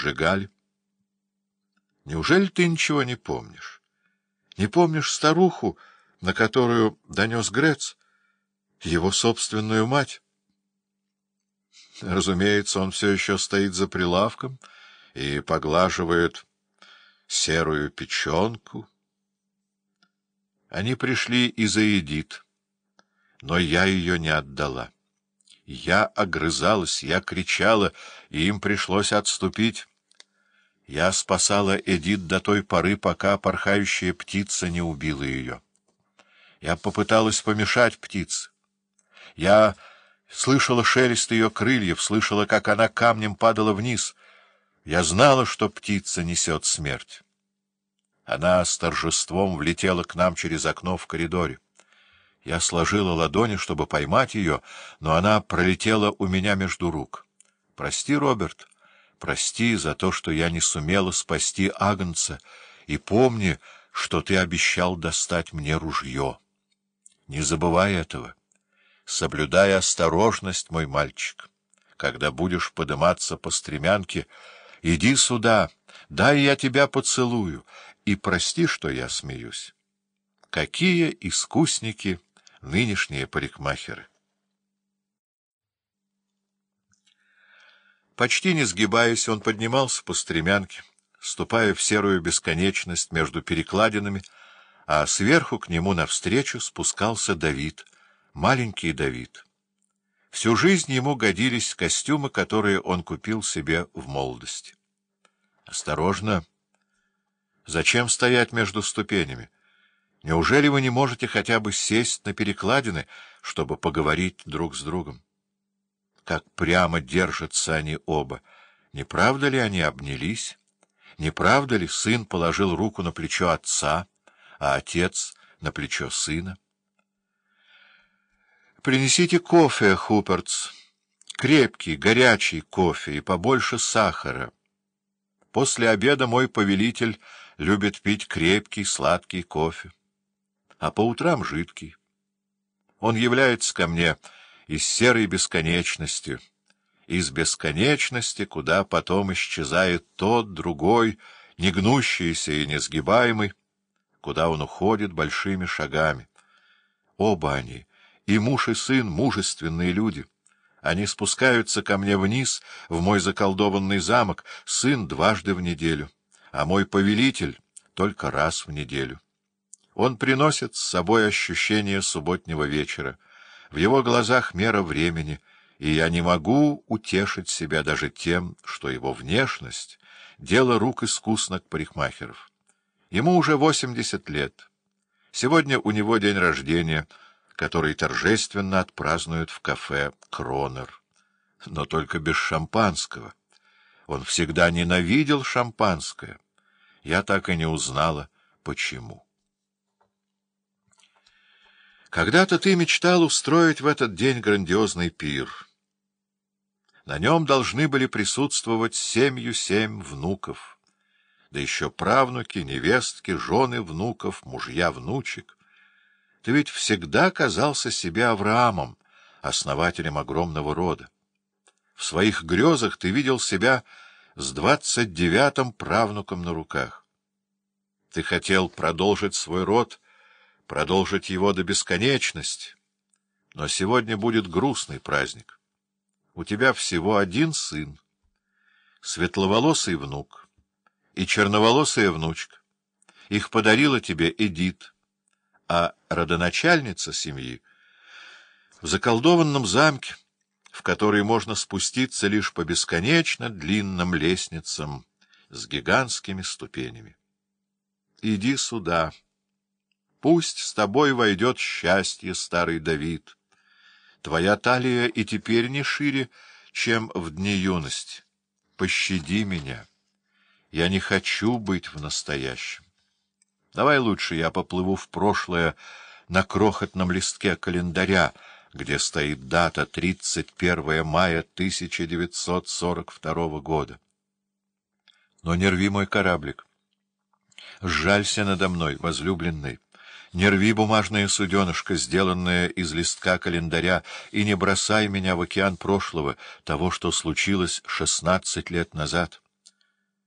сжигали. Неужели ты ничего не помнишь? Не помнишь старуху, на которую донес Грец, его собственную мать? Разумеется, он все еще стоит за прилавком и поглаживает серую печенку. Они пришли и за Эдит, но я ее не отдала. Я огрызалась, я кричала, и им пришлось отступить. Я спасала Эдит до той поры, пока порхающая птица не убила ее. Я попыталась помешать птице. Я слышала шелест ее крыльев, слышала, как она камнем падала вниз. Я знала, что птица несет смерть. Она с торжеством влетела к нам через окно в коридоре. Я сложила ладони, чтобы поймать ее, но она пролетела у меня между рук. Прости, Роберт, прости за то, что я не сумела спасти Агнца, и помни, что ты обещал достать мне ружье. Не забывай этого. Соблюдай осторожность, мой мальчик. Когда будешь подниматься по стремянке, иди сюда, дай я тебя поцелую, и прости, что я смеюсь. Какие искусники! нынешние парикмахеры. Почти не сгибаясь, он поднимался по стремянке, ступая в серую бесконечность между перекладинами, а сверху к нему навстречу спускался Давид, маленький Давид. Всю жизнь ему годились костюмы, которые он купил себе в молодости. Осторожно! Зачем стоять между ступенями? Неужели вы не можете хотя бы сесть на перекладины, чтобы поговорить друг с другом? Как прямо держатся они оба! Не правда ли они обнялись? Не правда ли сын положил руку на плечо отца, а отец — на плечо сына? Принесите кофе, Хупертс. Крепкий, горячий кофе и побольше сахара. После обеда мой повелитель любит пить крепкий, сладкий кофе а по утрам жидкий. Он является ко мне из серой бесконечности, из бесконечности, куда потом исчезает тот, другой, негнущийся и несгибаемый, куда он уходит большими шагами. Оба они, и муж, и сын, мужественные люди. Они спускаются ко мне вниз, в мой заколдованный замок, сын дважды в неделю, а мой повелитель только раз в неделю. Он приносит с собой ощущение субботнего вечера. В его глазах мера времени, и я не могу утешить себя даже тем, что его внешность — дело рук искусных парикмахеров. Ему уже восемьдесят лет. Сегодня у него день рождения, который торжественно отпразднуют в кафе «Кронер». Но только без шампанского. Он всегда ненавидел шампанское. Я так и не узнала, почему. Когда-то ты мечтал устроить в этот день грандиозный пир. На нем должны были присутствовать семью семь внуков, да еще правнуки, невестки, жены внуков, мужья внучек. Ты ведь всегда казался себе Авраамом, основателем огромного рода. В своих грезах ты видел себя с двадцать девятым правнуком на руках. Ты хотел продолжить свой род — продолжить его до бесконечности. Но сегодня будет грустный праздник. У тебя всего один сын, светловолосый внук и черноволосая внучка. Их подарила тебе Эдит, а родоначальница семьи в заколдованном замке, в который можно спуститься лишь по бесконечно длинным лестницам с гигантскими ступенями. Иди сюда. Пусть с тобой войдет счастье, старый Давид. Твоя талия и теперь не шире, чем в дни юности. Пощади меня. Я не хочу быть в настоящем. Давай лучше я поплыву в прошлое на крохотном листке календаря, где стоит дата 31 мая 1942 года. Но не рви мой кораблик. Сжалься надо мной, возлюбленный. Не рви бумажное суденышко, сделанное из листка календаря, и не бросай меня в океан прошлого, того, что случилось шестнадцать лет назад.